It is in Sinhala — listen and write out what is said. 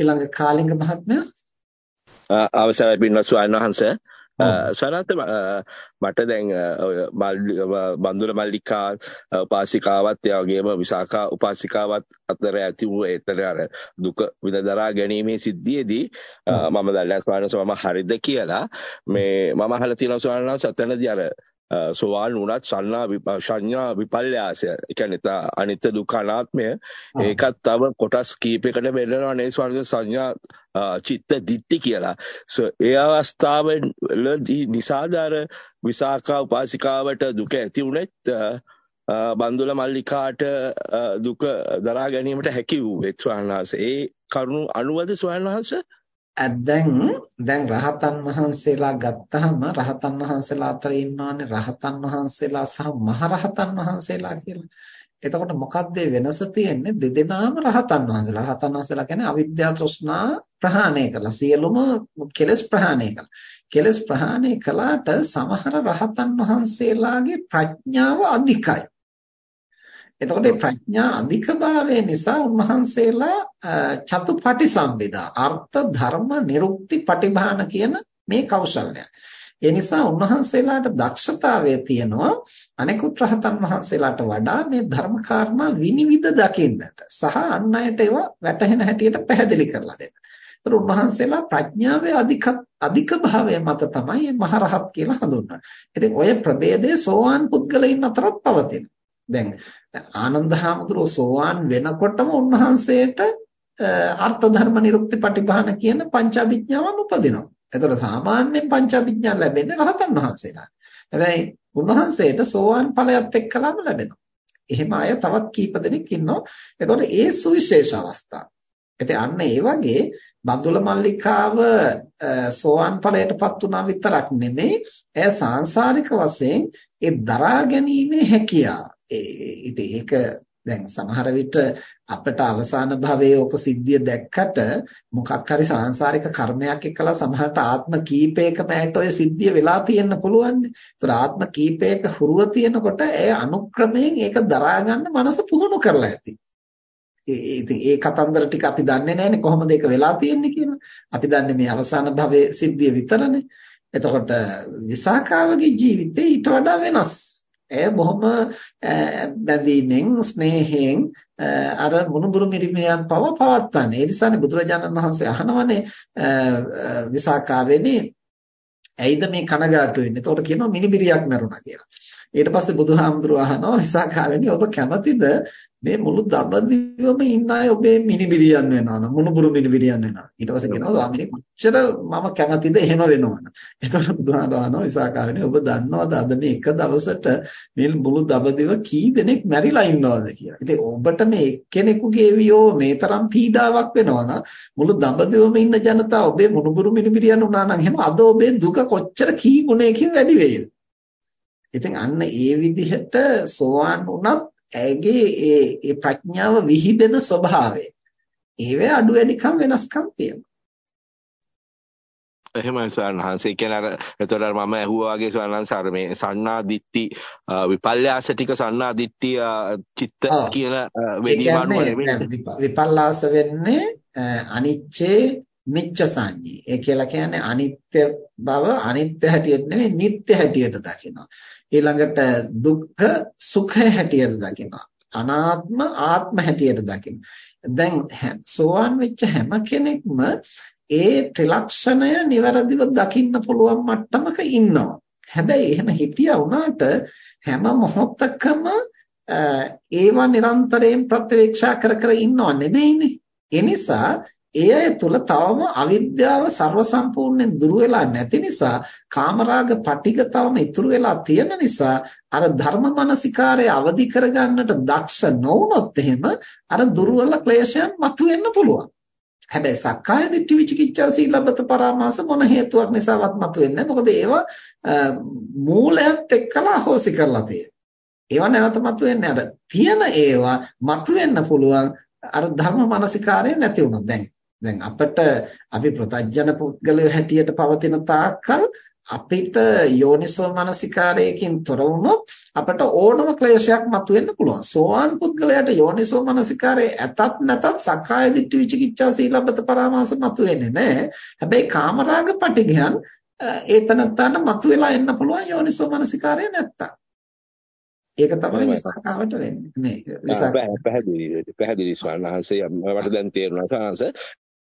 ඊළඟ කාලිංග මහත්මයා. අවසරයි පින්වත් ස්වාමීන් වහන්සේ. සනත් මට දැන් බන්දුල මල්ලිකා උපාසිකාවත් ඒ වගේම විසාකා උපාසිකාවත් අතර ඇති වූ ඒතර අර දුක විඳදරා ගැනීමේ සිද්ධියේදී මම දැල්ලා ස්වාමීන් වහන්සේ මම හරිද කියලා. මේ මම අහලා තියෙනවා ස්වාමීන් වහන්සේ අතනදී අර සෝවාන් වුණත් සන්නා සංඥා විපල්යාසය කියන්නේ අනිත්‍ය දුක්ඛ අනාත්මය ඒකත් තව කොටස් කීපයකට බෙදනවා නේ ස්වාමීන් සංඥා චිත්ත දිට්ටි කියලා. ඒ අවස්ථාවවලදී නිසාදාර විසාකා උපාසිකාවට දුක ඇති වුණෙත් බන්දුල මල්ලිකාට දුක දරා ගැනීමට හැකි වූ ස්වාමීන් වහන්සේ. ඒ කරුණු අනුවද ස්වාමීන් වහන්සේ දැන් දැන් රහතන් වහන්සේලා ගත්තාම රහතන් වහන්සේලා අතර ඉන්නවනේ රහතන් වහන්සේලා සහ මහරහතන් වහන්සේලා කියලා. එතකොට මොකක්ද වෙනස තියෙන්නේ දෙදෙනාම රහතන් වහන්සේලා. රහතන් වහන්සේලා කියන්නේ අවිද්‍යාව තෘෂ්ණා ප්‍රහාණය කළා. සියලුම කෙලෙස් ප්‍රහාණය කළා. කෙලෙස් ප්‍රහාණය කළාට සමහර රහතන් වහන්සේලාගේ ප්‍රඥාව අධිකයි. එතකොට මේ ප්‍රඥා අධිකභාවය නිසා උන්වහන්සේලා චතුපටි සම්බෙදා අර්ථ ධර්ම නිරුක්ති පටිභාන කියන මේ කෞශල්‍යය. ඒ නිසා උන්වහන්සේලාට දක්ෂතාවය තියෙනවා අනෙකුත් රහතන් වහන්සේලාට වඩා මේ ධර්ම කාරණා විනිවිද දකින්නට සහ අන් අයට ඒවා වැටහෙන හැටියට පැහැදිලි කරලා දෙන්න. ඒතර උන්වහන්සේලා ප්‍රඥාවේ අධික අධික භාවය මත තමයි මහරහත් කියලා හඳුන්වන්නේ. ඉතින් ඔය ප්‍රභේදයේ සෝවාන් පුද්ගලයන් අතරත් පවතිනවා. දැන් ආනන්ද හාමුදුරුවෝ සෝවාන් වෙනකොටම උන්වහන්සේට අර්ථ ධර්ම නිරුක්ති පටිභාන කියන පංචාභිඥාවන් උපදිනවා. එතකොට සාමාන්‍යයෙන් පංචාභිඥා ලැබෙන්නේ රහතන් වහන්සේලා. හැබැයි උන්වහන්සේට සෝවාන් ඵලයත් එක්කලාම ලැබෙනවා. එහෙම අය තවත් කීප දෙනෙක් ඉන්නවා. එතකොට ඒ සුවිශේෂ අවස්ථා. ඉතින් අන්න ඒ වගේ බඳුල මල්ලිකාව සෝවාන් ඵලයටපත් වුණා විතරක් නෙමෙයි, එය සාංශාරික වශයෙන් ඒ දරා ගැනීමේ හැකියාව ඉතින් ඒක දැන් සමහර විට අපිට අවසාන භවයේ ඔක සිද්ධිය දැක්කට මොකක් හරි සාංශාරික කර්මයක් එක්කලා සමහරට ආත්ම කීපයකම ඇයට ඔය සිද්ධිය වෙලා තියෙන්න පුළුවන්. ඒතර ආත්ම කීපයක හුරුව තියෙනකොට ඒ අනුක්‍රමයෙන් ඒක දරා ගන්න මනස පුහුණු කරලා ඇති. ඉතින් ඒ කතන්දර ටික අපි දන්නේ නැහැනේ කොහොමද ඒක වෙලා තියෙන්නේ කියලා. අපි දන්නේ මේ අවසාන භවයේ සිද්ධිය විතරනේ. එතකොට විසාකාවගේ ජීවිතේ ඊට වඩා වෙනස්. එය බොහොම බැඳීමෙන් ස්නේහයෙන් අර මුණුබුරු මිරිමියන් පව පවත්වන්නේ. ඒ නිසානේ බුදුරජාණන් වහන්සේ අහනවනේ විසාකාවෙනි ඇයිද මේ කනගාටු වෙන්නේ? එතකොට කියනවා මිනිබිරියක් මරුණා කියලා. ඊට පස්සේ බුදුහාමුදුරුවෝ අහනවා විසාකාවෙනි ඔබ කැමතිද මේ මුළු දඹදිවම ඉන්න අය ඔබේ මිනිබිරියන් වෙනවා නම් මුණුබුරු මිනිබිරියන් වෙනවා. ඊට පස්සේ කියනවා ස්වාමීනි කොච්චර මම කැමතිද එහෙම වෙනවනම්. එතකොට බුදුහාමුදුරුවෝ විසාකාවෙනි ඔබ දන්නවද අද මේ එක දවසට මේ මුළු දඹදිව කී දෙනෙක් මැරිලා ඉන්නවද කියලා. ඉතින් ඔබට මේ එක්කෙනෙකුගේ වියෝ මේ තරම් පීඩාවක් වෙනවා මුළු දඹදිවම ඉන්න ජනතාව ඔබේ මුණුබුරු මිනිබිරියන් වුණා නම් එහෙම අද ඔබේ දුක කොච්චර කී ගුණයකින් වැඩි වේද? ඉතින් අන්න ඒ විදිහට සෝවාන් වුණත් ඇගේ ඒ ඒ ප්‍රඥාව විහිදෙන ස්වභාවය. ඒවේ අඩු වැඩිකම් වෙනස්කම් තියෙනවා. එහෙමයි සවන්හන්සේ කියන අර එතකොට මම ඇහුවා වගේ සවන්හන්ස අර මේ සන්නා දිට්ටි විපල්යාස ටික සන්නා දිට්ටි චිත්ත කියන වෙදීම අනුව නෙමෙයි විපල්ලාස වෙන්නේ අනිච්චේ නිච්ච සංඤී. ඒ කියලා කියන්නේ අනිත්‍ය බව අනිත්‍ය හැටියට නෙවෙයි නිට්ටය හැටියට දකිනවා. ඊළඟට දුක්ඛ සුඛය හැටියට දකිනවා. අනාත්ම ආත්ම හැටියට දකිනවා. දැන් සෝවාන් වෙච්ච හැම කෙනෙක්ම ඒ ත්‍රිලක්ෂණය નિවරදිව දකින්න පුළුවන් මට්ටමක ඉන්නවා. හැබැයි එහෙම හිතියා වුණාට හැම මොහොතකම ඒවා නිරන්තරයෙන් ප්‍රත්‍යක්ෂා කර කර ඉන්නව නෙමෙයිනේ. ඒ නිසා ඒ අය තුල තවම අවිද්‍යාව ਸਰව සම්පූර්ණයෙන් දුර වෙලා නැති නිසා කාමරාග පටිග තවම ඉතුරු වෙලා තියෙන නිසා අර ධර්ම මනසිකාරය අවදි කරගන්නට දක්ෂ නොවුනොත් එහෙම අර දුර්වල ක්ලේශයන් මතුවෙන්න පුළුවන්. හැබැයි සක්කාය දිට්ඨි විචිකිච්ඡා සීලබ්බත පරාමාස මොන හේතුවක් නිසාවත් මතුවෙන්නේ මොකද ඒවා මූලයත් එක්කලා හොසි කරලා තියෙනවා. ඒවා නැවත මතුවෙන්නේ අර තියෙන ඒවා මතුවෙන්න පුළුවන් අර ධර්ම මනසිකාරය නැති වුණොත් දැන් දැන් අපිට අපි ප්‍රතඥ පුද්ගලයෝ හැටියට පවතින තාක්කල් අපිට යෝනිසෝ මනසිකාරයකින් තොර වුණොත් අපට ඕනම ක්ලේශයක් මතුවෙන්න පුළුවන්. සෝවාන් පුද්ගලයාට යෝනිසෝ මනසිකාරයේ ඇතත් නැතත් සක්කාය දිට්ඨි විචිකිච්ඡා සීලබ්බත පරාමාස මතුවෙන්නේ නැහැ. හැබැයි කාමරාග පටිඝයන් ඒතනත්තාට මතුවලා එන්න පුළුවන් යෝනිසෝ මනසිකාරය නැත්තම්. ඒක තමයි විසකාවට වෙන්නේ මේ විසක පැහැදිලි පැහැදිලි ස්වාමීන් වහන්සේ මට දැන් තේරුණා සාංශ